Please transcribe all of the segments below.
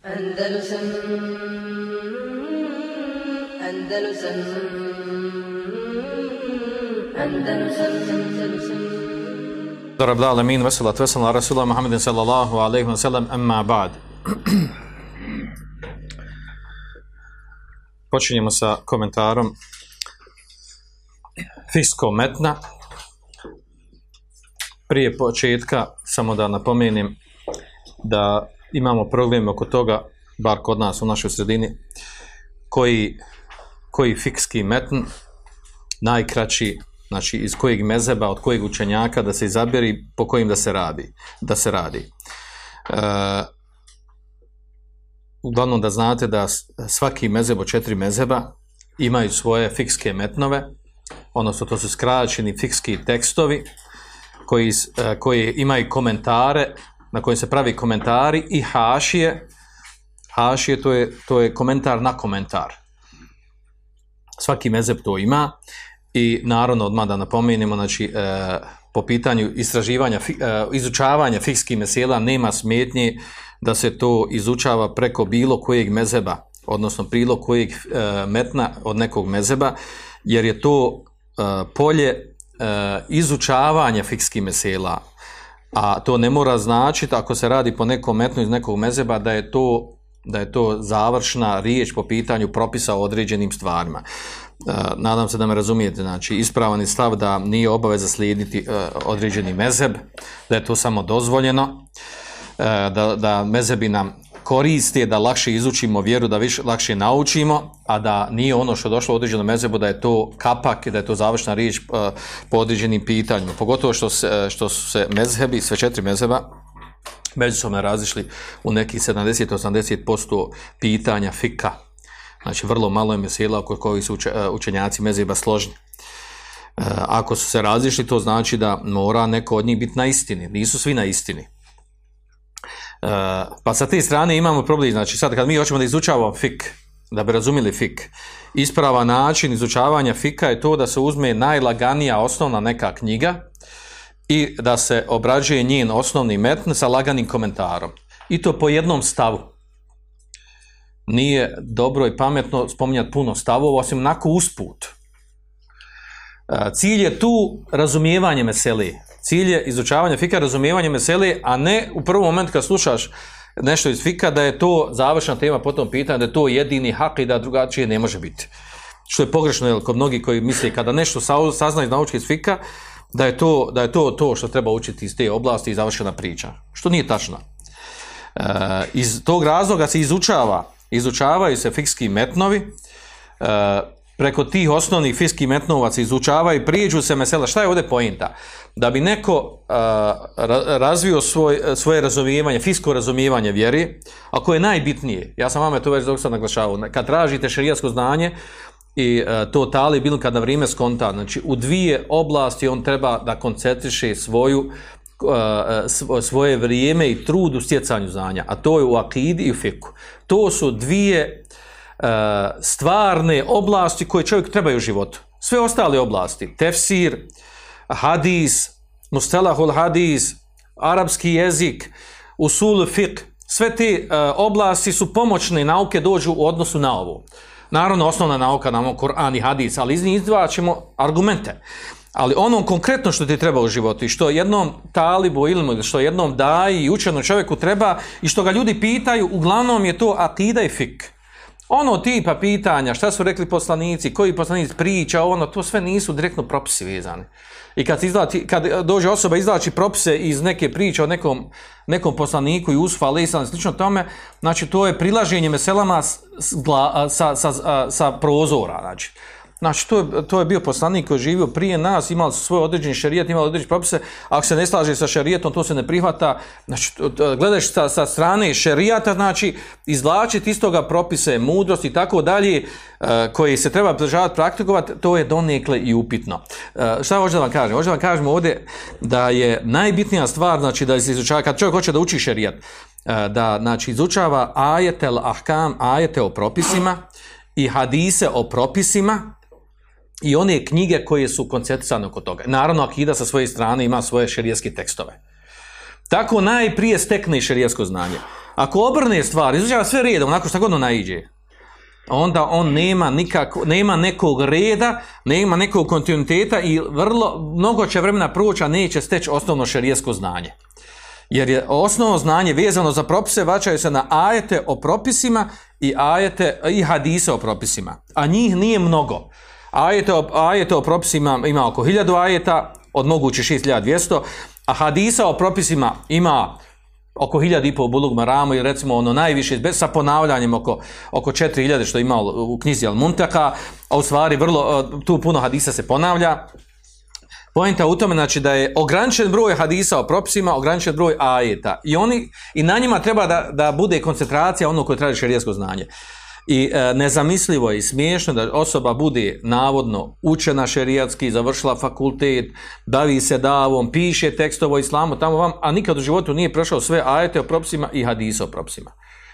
Andalusam Andalusam Andalusam Andalusam رب العالمين والصلاة والسلام على رسول الله محمد صلى الله عليه وسلم أما بعد Počinjemo sa komentarom Fisko metna. Prije početka samo da napomenem da imamo problem oko toga, bar kod nas u našoj sredini, koji, koji fikski metn najkraći znači iz kojeg mezeba, od kojeg učenjaka da se izaberi po kojim da se radi. Da se radi. E, uglavnom da znate da svaki mezeb od četiri mezeba imaju svoje fikske metnove, odnosno to su skraćeni fikski tekstovi koji, e, koji imaju komentare, na kojim se pravi komentari i hašije. Hašije to je, to je komentar na komentar. Svaki mezeb to ima i naravno odmah da napomenemo, znači e, po pitanju istraživanja, e, izučavanja fikskih mesela nema smetnje da se to izučava preko bilo kojeg mezeba, odnosno bilo kojeg e, metna od nekog mezeba, jer je to polje izučavanja fikskih mesela, a to ne mora značiti ako se radi po nekom metnu iz nekog mezeba da je to da je to završna riječ po pitanju propisa o određenim stvarima. E, nadam se da me razumijete, znači ispravan je stav da nije obaveza slijediti e, određeni mezeb, da je to samo dozvoljeno, e, da, da mezebi nam koriste da lakše izučimo vjeru, da više lakše naučimo, a da nije ono što došlo u određenom mezebu, da je to kapak, da je to završna riječ po određenim pitanjima. Pogotovo što, se, što su se mezhebi, sve četiri mezeba, međusobno razišli u nekih 70-80% pitanja fika, Znači, vrlo malo je mesela oko kojih su e, učenjaci mezeba složni. Ako su se razišli, to znači da mora neko od njih biti na istini. Nisu svi na istini. E, pa sa te strane imamo problem, znači sad kad mi hoćemo da izučavamo fik, da bi razumjeli fik, isprava način izučavanja fika je to da se uzme najlaganija osnovna neka knjiga i da se obrađuje njen osnovni metn sa laganim komentarom. I to po jednom stavu nije dobro i pametno spominjati puno stavova, osim onako usput. E, cilj je tu razumijevanje meseli. Cilj je izučavanje fika, razumijevanje meseli, a ne u prvom momentu kad slušaš nešto iz fika da je to završna tema po tom pitanju, da je to jedini hak i da drugačije ne može biti. Što je pogrešno jer kod mnogi koji misle kada nešto saznaju naučiti iz fika, da je, to, da je to to što treba učiti iz te oblasti i završena priča. Što nije tačno. E, iz tog razloga se izučava izučavaju se fikski metnovi, e, preko tih osnovnih fikskih metnovaca izučavaju, prijeđu se mesela. Šta je ovdje pojenta? Da bi neko e, razvio svoj, svoje razumijevanje, fisko razumijevanje vjeri, ako je najbitnije, ja sam vama to već dok sam naglašavao, kad tražite šerijasko znanje, i uh, to tali bil kad na vrijeme skonta, znači u dvije oblasti on treba da koncentriše svoju svoje vrijeme i trud u stjecanju znanja, a to je u akidi i u fiku. To su dvije stvarne oblasti koje čovjek treba u životu. Sve ostale oblasti, tefsir, hadis, mustelahul hadis, arapski jezik, usul fik, sve te oblasti su pomoćne nauke dođu u odnosu na ovo. Naravno, osnovna nauka nam Koran i hadis, ali iz njih izdvaćemo argumente. Ali ono konkretno što ti treba u životu i što jednom talibu ili što jednom daji i učenom čovjeku treba i što ga ljudi pitaju, uglavnom je to akida i fik. Ono tipa pitanja, šta su rekli poslanici, koji poslanici priča, ono, to sve nisu direktno propisi vezani. I kad, izlači, kad dođe osoba izlači propise iz neke priče o nekom, nekom poslaniku i usfa, ali slično tome, znači to je prilaženje meselama sa, sa, sa prozora, znači. Znači, to je, to je bio poslanik koji je živio prije nas, imali su svoj određeni šerijat, imali određeni propise, ako se ne slaže sa šerijetom, to se ne prihvata. Znači, gledaš sa, sa strane šerijata, znači, izvlačiti iz toga propise, mudrost i tako dalje, e, koji se treba pridržavati, praktikovati, to je donekle i upitno. E, šta hoću da vam kažem? Hoću da vam kažem ovdje da je najbitnija stvar, znači, da se izučava, kad čovjek hoće da uči šerijat, e, da, znači, izučava ajetel ahkam, ajete o propisima i hadise o propisima, i one knjige koje su koncentrisane oko toga. Naravno, Akida sa svoje strane ima svoje šerijeske tekstove. Tako najprije stekne šerijesko znanje. Ako obrne stvar, izučava sve redom, onako šta god naiđe, onda on nema, nikako, nema nekog reda, nema nekog kontinuiteta i vrlo, mnogo će vremena proći, a neće steći osnovno šerijesko znanje. Jer je osnovno znanje vezano za propise vraćaju se na ajete o propisima i ajete i hadise o propisima. A njih nije mnogo. Ajete o, ajete o propisima ima oko 1000 ajeta, od moguće 6200, a hadisa o propisima ima oko 1000 i pol bulug maramu i recimo ono najviše bez sa ponavljanjem oko, oko 4000 što ima u knjizi Al Muntaka, a u stvari vrlo, tu puno hadisa se ponavlja. Poenta u tome znači da je ograničen broj hadisa o propisima, ograničen broj ajeta i oni i na njima treba da, da bude koncentracija ono koje traži šerijesko znanje. I e, nezamislivo je i smiješno da osoba bude navodno učena šerijatski, završila fakultet, bavi se davom, piše tekstovo islamu, tamo vam, a nikad u životu nije prošao sve ajete o propisima i hadise o propisima.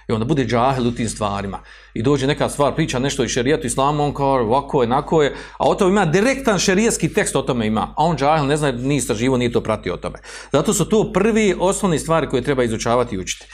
I onda bude džahil u tim stvarima. I dođe neka stvar, priča nešto i šerijatu islamu, on kao ovako je, nako je, a o tome ima direktan šerijatski tekst o tome ima, a on džahil ne zna, nije istraživo, nije to pratio o tome. Zato su to prvi osnovni stvari koje treba izučavati i učiti.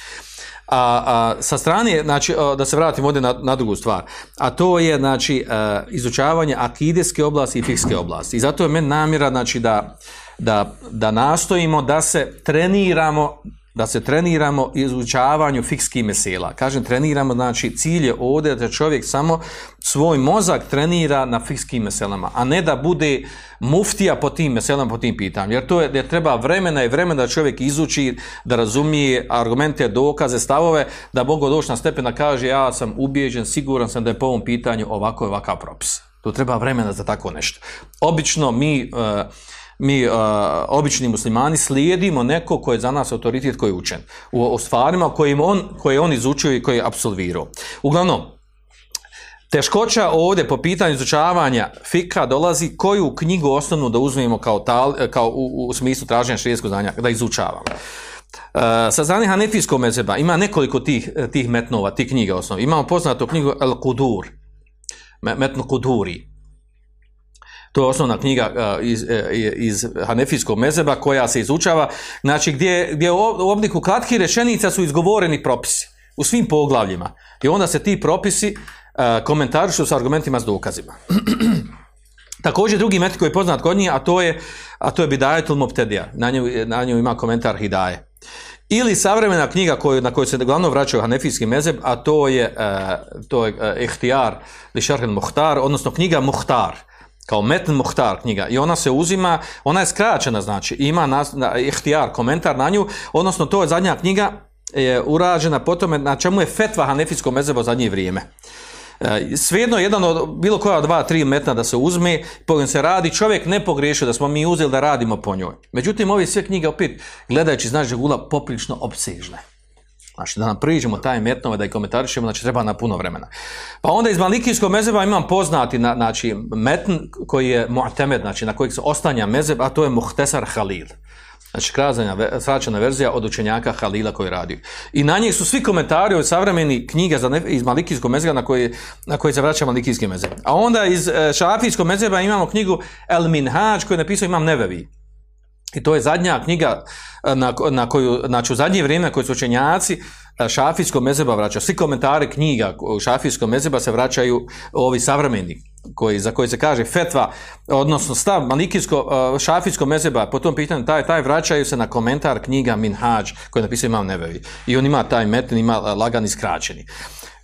A, a, sa strane, znači, da se vratimo ovdje na, na drugu stvar, a to je, znači, izučavanje akideske oblasti i fikske oblasti. I zato je meni namjera, znači, da, da, da nastojimo da se treniramo da se treniramo izučavanju fikskih mesela. Kažem treniramo, znači cilj je ovdje da čovjek samo svoj mozak trenira na fikskim meselama, a ne da bude muftija po tim meselama, po tim pitanjima. Jer to je, jer treba vremena i vremena da čovjek izuči, da razumije argumente, dokaze, stavove, da mogu doći na stepen da kaže ja sam ubijeđen, siguran sam da je po ovom pitanju ovako i ovakav propis. To treba vremena za tako nešto. Obično mi... Uh, mi uh, obični muslimani slijedimo neko koji je za nas autoritet koji je učen u, u stvarima kojim on, koje on izučio i koje je apsolvirao. Uglavnom, teškoća ovdje po pitanju izučavanja fika dolazi koju knjigu osnovnu da uzmemo kao, tal, kao u, u smislu traženja širijetskog znanja, da izučavamo. Uh, sa strane Hanefijskog mezeba ima nekoliko tih, tih metnova, tih knjiga osnovno. Imamo poznatu knjigu El Kudur, metnu Kuduri. To je osnovna knjiga iz, e, iz Hanefijskog mezeba koja se izučava, znači gdje, gdje u obliku kratkih rečenica su izgovoreni propisi u svim poglavljima. I onda se ti propisi komentarišu sa argumentima s dokazima. Također drugi metak koji je poznat kod njih, a to je, a to je Bidajetul Moptedija. Na nju, na nju ima komentar Hidaje. Ili savremena knjiga koju, na kojoj se glavno vraćaju Hanefijski mezeb, a to je, to je Ihtijar li Šarhen Muhtar, odnosno knjiga Muhtar kao Metn Muhtar knjiga i ona se uzima, ona je skraćena znači, ima ihtijar, komentar na nju, odnosno to je zadnja knjiga je urađena po tome na čemu je fetva Hanefijskog mezeba zadnje vrijeme. E, svejedno, jedan od, bilo koja dva, tri metna da se uzme, po se radi, čovjek ne pogriješio da smo mi uzeli da radimo po njoj. Međutim, ove sve knjige opet, gledajući, znači, gula poprično opsežne. Znači da nam priđemo taj metnove, da ih komentarišemo, znači treba na puno vremena. Pa onda iz Malikijskog mezeba imam poznati na, znači, metn koji je mu'temed, znači na kojeg se ostanja mezeb, a to je Muhtesar Halil. Znači krazanja, sračena verzija od učenjaka Halila koji radi. I na njih su svi komentari od savremeni knjiga za iz Malikijskog mezeba na koji, na se vraća Malikijski mezeb. A onda iz e, Šafijskog mezeba imamo knjigu El Minhaj koju je napisao Imam Nevevi. I to je zadnja knjiga e, na, na koju, znači u zadnje vrijeme koji su učenjaci e, šafijskog mezeba vraćaju. Svi komentari knjiga u šafijskom mezeba se vraćaju ovi savremeni, koji, za koji se kaže fetva, odnosno stav malikijsko, e, šafijsko mezeba, po tom pitanju taj, taj vraćaju se na komentar knjiga Minhaj, koji je napisao Imam Nevevi. I on ima taj meten, ima lagani skraćeni.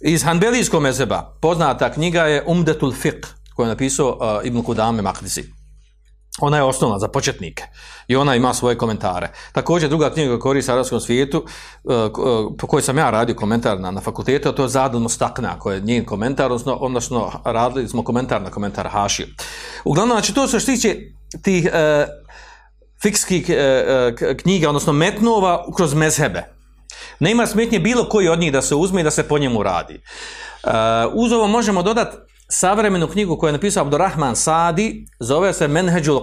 Iz Hanbelijskog mezeba poznata knjiga je Umdetul Fiqh, koju je napisao Ibn Kudame Mahdisi ona je osnovna za početnike i ona ima svoje komentare. Također druga knjiga koja u arabskom svijetu, uh, uh, po kojoj sam ja radio komentar na, na fakultetu, to je Zadul Mustakna, koja je njen komentar, odnosno, odnosno radili smo komentar na komentar Haši. Uglavnom, znači to se što tiče tih uh, fikskih uh, knjiga, odnosno metnova kroz mezhebe. Nema smetnje bilo koji od njih da se uzme i da se po njemu radi. Uh, uz ovo možemo dodati savremenu knjigu koju je napisao Abdurrahman Sadi, zove se Menheđul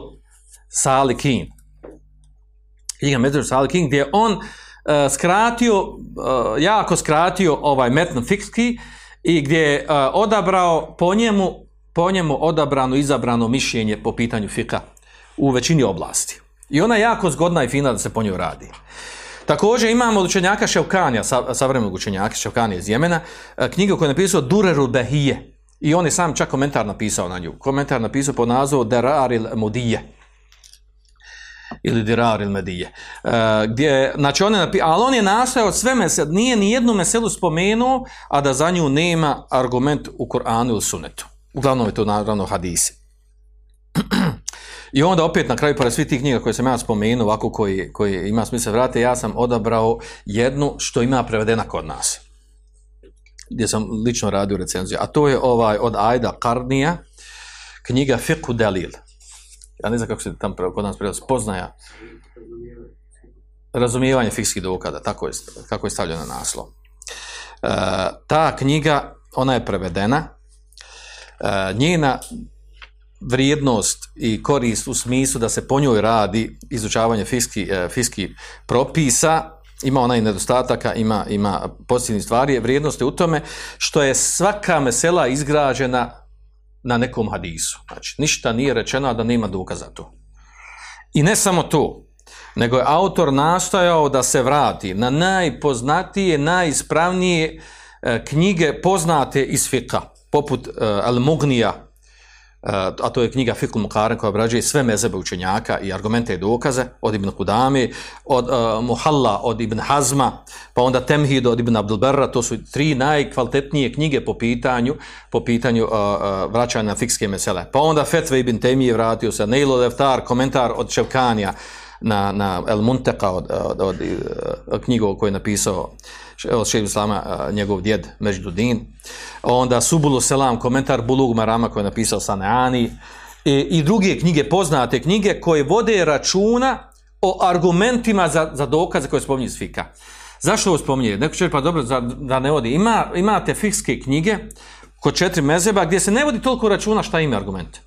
Salikin. Knjiga Menheđul Salikin, gdje on uh, skratio, uh, jako skratio ovaj metno fikski i gdje je uh, odabrao po njemu, po njemu odabrano, izabrano mišljenje po pitanju fika u većini oblasti. I ona je jako zgodna i fina da se po njoj radi. Također imamo od učenjaka Ševkanija, sa, savremenog učenjaka Ševkanija iz Jemena, e, knjigu koju je napisao Durerul Behije. I on je sam čak komentar napisao na nju. Komentar napisao pod nazovom Deraril Mudije ili Dirar il Medije. E, gdje, znači on je napi, ali on je nastojao sve mesel, nije ni jednu meselu spomenuo, a da za nju nema argument u Koranu ili Sunetu. Uglavnom je to naravno hadisi. I onda opet na kraju, pored svih tih knjiga koje sam ja spomenuo, ovako koji, koji ima smisla vrate, ja sam odabrao jednu što ima prevedena kod nas. Gdje sam lično radio recenziju. A to je ovaj od Ajda Karnija, knjiga Fiqhu Dalil. Ja ne znam kako se tam kod nas prevodi, spoznaja. Razumijevanje fikskih dokaza, tako je, kako je stavljeno na naslov. E, ta knjiga, ona je prevedena, e, njena vrijednost i korist u smislu da se po njoj radi izučavanje fiski, e, propisa, ima ona i nedostataka, ima, ima pozitivnih stvari, vrijednost je u tome što je svaka mesela izgrađena na nekom hadisu. Znači, ništa nije rečeno, a da nema dokaza to. I ne samo to, nego je autor nastojao da se vrati na najpoznatije, najispravnije e, knjige poznate iz fika, poput e, Al-Mugnija, a to je knjiga Fikul Mukaren koja obrađuje sve mezebe učenjaka i argumente i dokaze od Ibn Kudami, od uh, Muhalla od Ibn Hazma, pa onda Temhid od Ibn Abdulberra, to su tri najkvalitetnije knjige po pitanju, po pitanju uh, uh, vraćanja fikske mesele. Pa onda Fetve Ibn Temije vratio se, Neilo Leftar, komentar od Ševkanija na, na El Munteka od, od, od knjigu koju je napisao od Šeju Islama, njegov djed Međudin. Onda Subulu Selam, komentar Bulug Marama koji je napisao Saneani. I, I druge knjige, poznate knjige koje vode računa o argumentima za, za dokaze koje spominje iz fika. Zašto ovo spominje? Neko će pa dobro, za, da ne vodi. Ima, imate fikske knjige kod četiri mezeba gdje se ne vodi toliko računa šta ima argument.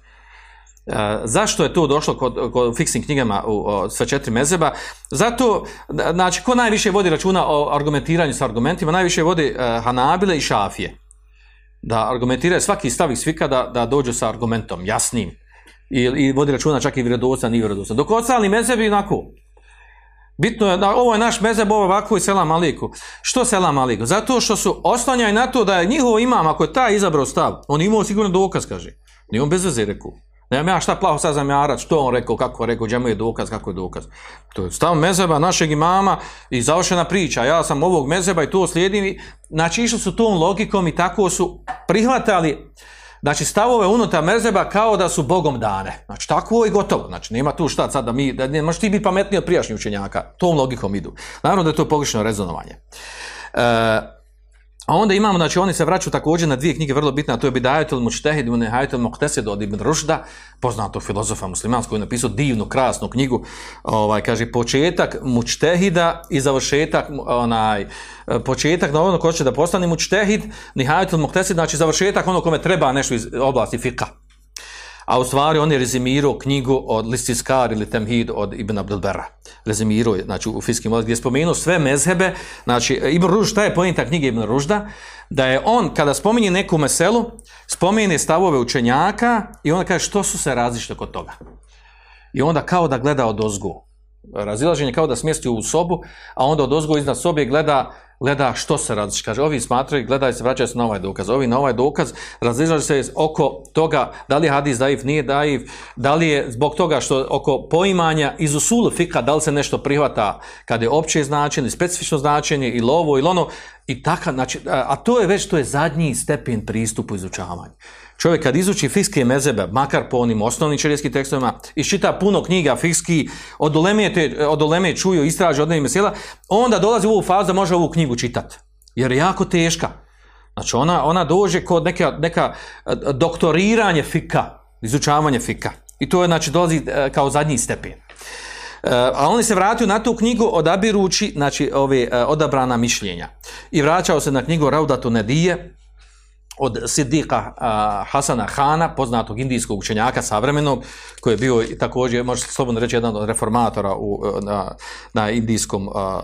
E, zašto je to došlo kod, kod fiksnim knjigama u o, sve četiri mezeba? Zato, da- znači, ko najviše vodi računa o argumentiranju sa argumentima, najviše vodi e, Hanabile i Šafije. Da argumentiraju svaki stav iz svika da, da dođu sa argumentom, jasnim. I, i vodi računa čak i vjerodostan i vjerodostan. Dok ostali mezebi onako, Bitno je da ovo je naš mezeb, ovo ovako i selam aliku. Što selam aliku? Zato što su oslanjaju na to da je njihov imam, ako je taj izabrao stav, on imao sigurno dokaz, kaže. Nije on bez veze rekao. Nemam ja šta plaho zamjarat, što on rekao, kako rekao, gdje mu je dokaz, kako je dokaz. To je stav mezeba našeg imama i završena priča. Ja sam ovog mezeba i to slijedim. Znači išli su tom logikom i tako su prihvatali Znači stavove unutar mezeba kao da su Bogom dane. Znači tako i gotovo. Znači nema tu šta sad da mi, da ne možeš ti biti pametniji od prijašnjih učenjaka. Tom logikom idu. Naravno da je to pogrešno rezonovanje. E, a onda imamo, znači oni se vraćaju također na dvije knjige vrlo bitne, a to je Bidajatul Mučtehid i Nehajatul Muqtasid od Ibn Rušda, poznatog filozofa muslimanskog, koji je napisao divnu, krasnu knjigu, ovaj, kaže, početak Mučtehida i završetak, onaj, početak na ono ko će da postane Mučtehid, Nehajatul Muqtasid, znači završetak ono kome treba nešto iz oblasti fika. A u stvari on je rezimirao knjigu od Listiskar ili Temhid od Ibn Abdelbera. Rezimirao je, znači u fiskim gdje je spomenuo sve mezhebe, znači Ibn Ružd, šta je pojenta knjige Ibn Ružda? Da je on, kada spominje neku meselu, spomene stavove učenjaka i onda kaže što su se različite kod toga. I onda kao da gleda od ozgu. Razilaženje kao da smjesti u sobu, a onda od ozgu iznad sobe gleda gleda što se različi. Kaže, ovi smatraju, gledaju se, vraćaju se na ovaj dokaz. Ovi na ovaj dokaz razilaže se oko toga da li je hadis daif, nije daif, da li je zbog toga što oko poimanja iz usulu fika, da li se nešto prihvata kad je opće značenje, specifično značenje, ili ovo, ili ono, i taka, znači, a to je već, to je zadnji stepen pristupu izučavanju. Čovjek kad izuči fikske mezebe, makar po onim osnovnim šerijskim tekstovima, iščita puno knjiga fikski, od uleme, te, od uleme čuju, istraže od mesela, onda dolazi u ovu fazu da može ovu knjigu čitati. Jer je jako teška. Znači ona, ona dođe kod neka, neka e, doktoriranje fika, izučavanje fika. I to je, znači, dolazi e, kao zadnji stepen. E, a oni se vratio na tu knjigu odabirući, znači, ove odabrana mišljenja. I vraćao se na knjigu Raudatu Nedije, od Siddiqa Hasana Hana, poznatog indijskog učenjaka savremenog, koji je bio također, može se slobodno reći, jedan od reformatora u, na, na indijskom a,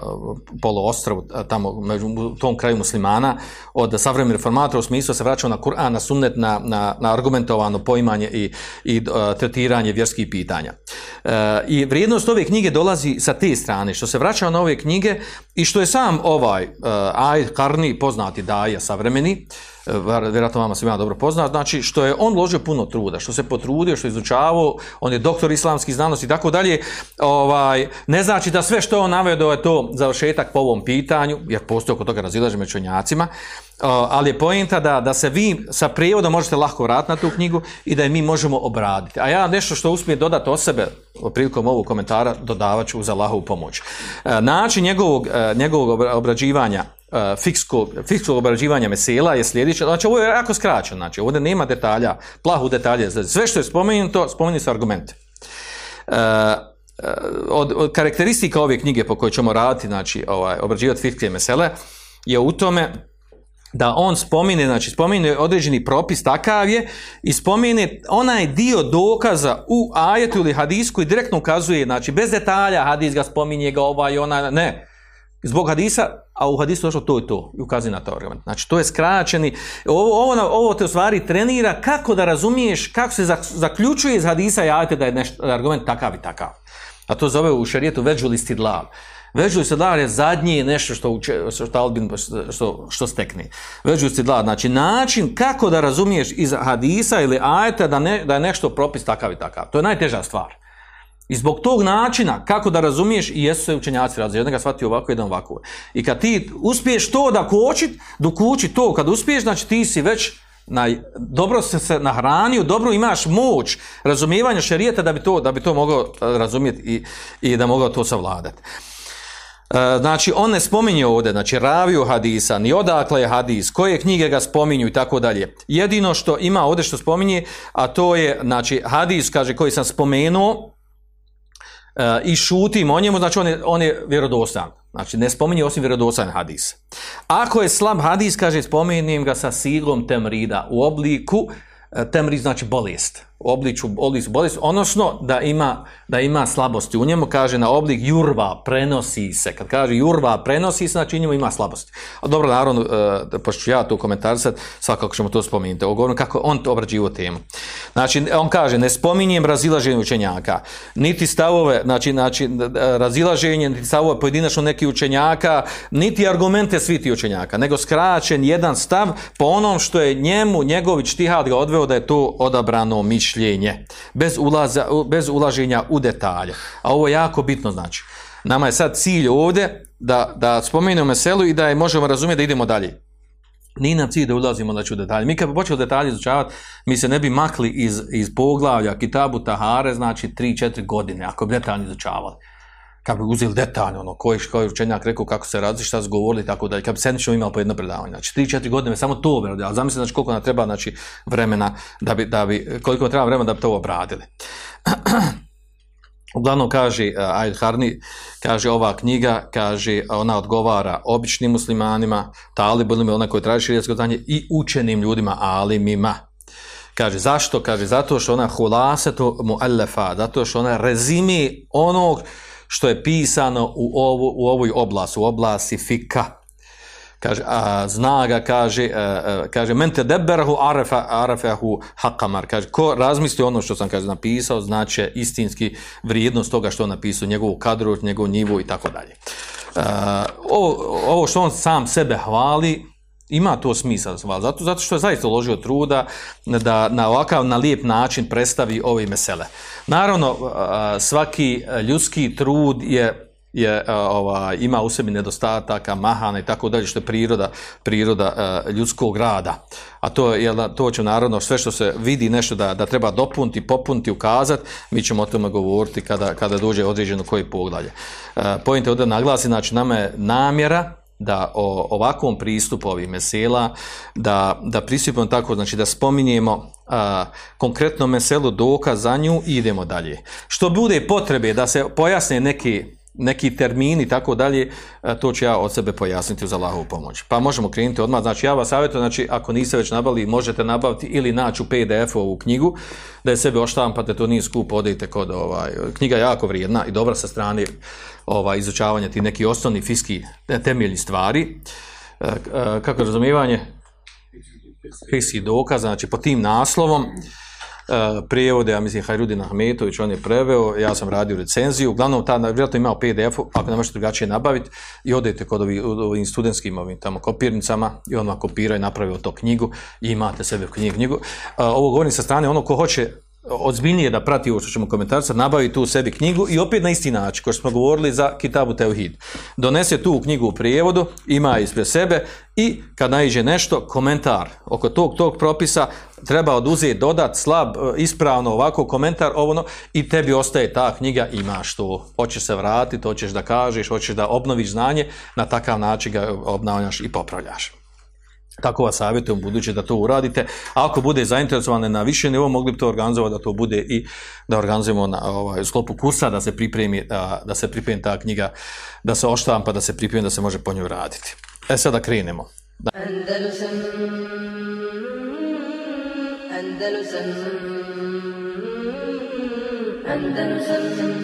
poluostrvu, a, tamo među, u tom kraju muslimana, od savremenih reformatora u smislu se vraćao na Kur'an, na sunnet, na, na, na argumentovano poimanje i, i a, tretiranje vjerskih pitanja. E, I vrijednost ove knjige dolazi sa te strane, što se vraća na ove knjige i što je sam ovaj uh, Aj Karni, poznati daja savremeni, vjerojatno vama svima dobro poznat, znači što je on ložio puno truda, što se potrudio, što je izučavao, on je doktor islamskih znanosti i tako dalje, ovaj, ne znači da sve što je on navedo je to završetak po ovom pitanju, jer postoje oko toga razilaže među učenjacima, Uh, ali je pojenta da, da se vi sa prijevodom možete lako vratiti na tu knjigu i da je mi možemo obraditi. A ja nešto što uspijem dodati o sebe prilikom ovog komentara dodavat ću za Allahovu pomoć. Uh, način njegovog, uh, njegovog obrađivanja fikskog, fikskog obrađivanja mesela je sljedeće. Znači, ovo je jako skraćeno. Znači, ovdje nema detalja, plahu detalje. Sve što je spomenuto, spomenuti su argumente. Od, od karakteristika ove knjige po kojoj ćemo raditi, znači, ovaj, obrađivati fikske mesele, je u tome da on spomine, znači spomine određeni propis takav je i spomine onaj dio dokaza u ajetu ili hadisku i direktno ukazuje, znači bez detalja hadis ga spominje ga ovaj ona, ne. Zbog hadisa, a u hadisu došlo to i to i ukazuje na to argument. Znači to je skraćeni, ovo, ovo, ovo te u stvari trenira kako da razumiješ, kako se zaključuje iz hadisa i ajete da je nešto, argument takav i takav. A to zove u šarijetu veđu listi dlav. Veđu dlar je zadnji nešto što, što, Albin, što, što stekne. Veđu dlar, znači način kako da razumiješ iz hadisa ili ajeta da, ne, da je nešto propis takav i takav. To je najteža stvar. I zbog tog načina kako da razumiješ i jesu se učenjaci razli. Jedan ga shvati ovako, jedan ovako. I kad ti uspiješ to da kočit, dok uči to, kad uspiješ, znači ti si već na, dobro se se nahranio, dobro imaš moć razumijevanja šerijeta da bi to, da bi to mogao razumjeti i, i da mogao to savladati. E, znači, on ne spominje ovdje, znači, raviju hadisa, ni odakle je hadis, koje knjige ga spominju i tako dalje. Jedino što ima ovdje što spominje, a to je, znači, hadis, kaže, koji sam spomenuo i šutim o njemu, znači, on je, on je vjerodostan. Znači, ne spominje osim vjerodostan hadis. Ako je slab hadis, kaže, spominjem ga sa silom temrida u obliku, e, temrid znači bolest obliču, obliču bolest, odnosno da ima, da ima slabosti. U njemu kaže na oblik jurva prenosi se. Kad kaže jurva prenosi se, znači njemu ima slabosti. A dobro, naravno, uh, pošto ću ja to komentarisati, svakako ćemo to spomenuti. Ovo kako on to obrađivo temu. Znači, on kaže, ne spominjem razilaženje učenjaka, niti stavove, znači, znači razilaženje, niti stavove pojedinačno neki učenjaka, niti argumente svi ti učenjaka, nego skraćen jedan stav po onom što je njemu, njegović tihad ga odveo da je to odabrano mišljenje mišljenje, bez, ulaza, bez ulaženja u detalje. A ovo je jako bitno znači. Nama je sad cilj ovdje da, da spomenemo meselu i da je možemo razumjeti da idemo dalje. Nije nam cilj da ulazimo znači, u detalje. Mi kad bi počeli detalje izučavati, mi se ne bi makli iz, iz poglavlja Kitabu Tahare, znači 3-4 godine, ako bi detaljno izučavali kad bi uzeli detaljno, ono, koji, koji učenjak rekao kako se razli, šta se govorili, tako da, kad bi sedmično imali po jedno predavanje, znači, 3-4 godine, samo to obradili, ali zamislite, znači, koliko nam treba, znači, vremena, da bi, da bi, koliko treba vremena da bi to obradili. Uglavnom kaže uh, Ayd Harni, kaže ova knjiga, kaže ona odgovara običnim muslimanima, talibima, onaj koji traži širijetsko znanje i učenim ljudima, alimima. Kaže, zašto? Kaže, zato što ona hulasetu mu'allefa, zato što ona rezimi onog što je pisano u, ovu, u ovoj oblasti, u oblasti fika. Kaže, a, zna ga, kaže, a, a, kaže, men te deberahu arefa, arefahu hakamar. Kaže, ko razmisli ono što sam, kaže, napisao, znači istinski vrijednost toga što on napisao, njegovu kadru, njegovu njivu i tako dalje. Ovo, ovo što on sam sebe hvali, ima to smisla zato, zato što je zaista uložio truda da na ovakav, na lijep način predstavi ove mesele. Naravno, svaki ljudski trud je je ova ima u sebi nedostataka, mahana i tako dalje što je priroda priroda ljudskog rada. A to je to će naravno sve što se vidi nešto da, da treba dopuniti, popuniti, ukazati, mi ćemo o tome govoriti kada, kada dođe određeno koji poglavlje. Point je ovdje naglasi, znači nama je namjera da o ovakvom pristupu ovih mesela, da, da pristupimo tako, znači da spominjemo a, konkretno meselu dokaz za nju i idemo dalje. Što bude potrebe da se pojasne neki neki termini i tako dalje, e, to ću ja od sebe pojasniti uz Allahovu pomoć. Pa možemo krenuti odmah, znači ja vas savjetujem, znači ako niste već nabavili, možete nabaviti ili naći u PDF ovu knjigu, da je sebe oštampate, to nije skupo, odite kod ovaj, knjiga jako vrijedna i dobra sa strane ovaj, izučavanja ti neki osnovni fiski temeljni stvari. E, e, kako je razumijevanje? Fiski dokaz, znači po tim naslovom, prijevode, ja mislim Hajrudin Ahmetović, on je preveo, ja sam radio recenziju, uglavnom ta, vjerojatno imao PDF, ako ne možete drugačije nabaviti, i odete kod ovih, ovim studentskim ovim tamo kopirnicama i on vam kopira i napravio to knjigu i imate sebe u knjigu. Uh, ovo govorim sa strane ono ko hoće ozbiljnije da prati ovo što ćemo komentarca, nabavi tu sebi knjigu i opet na isti način, što smo govorili za Kitabu Teuhid. Donese tu knjigu u prijevodu, ima ispred sebe i kad naiđe nešto, komentar oko tog, tog propisa, treba oduzeti, dodat, slab, e, ispravno, ovako komentar, ovo i tebi ostaje ta knjiga, imaš to. Hoćeš se vratiti, hoćeš da kažeš, hoćeš da obnoviš znanje, na takav način ga obnavljaš i popravljaš. Tako vas savjetujem budući da to uradite. A ako bude zainteresovane na više nivo, mogli bi to organizovati da to bude i da organizujemo na ovaj, sklopu kursa, da se pripremi, da, se pripremi ta knjiga, da se oštampa, da se pripremi, da se može po njoj raditi. E sada krenemo. Da. Andalusam Andalusam Andalusam